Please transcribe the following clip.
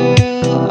girl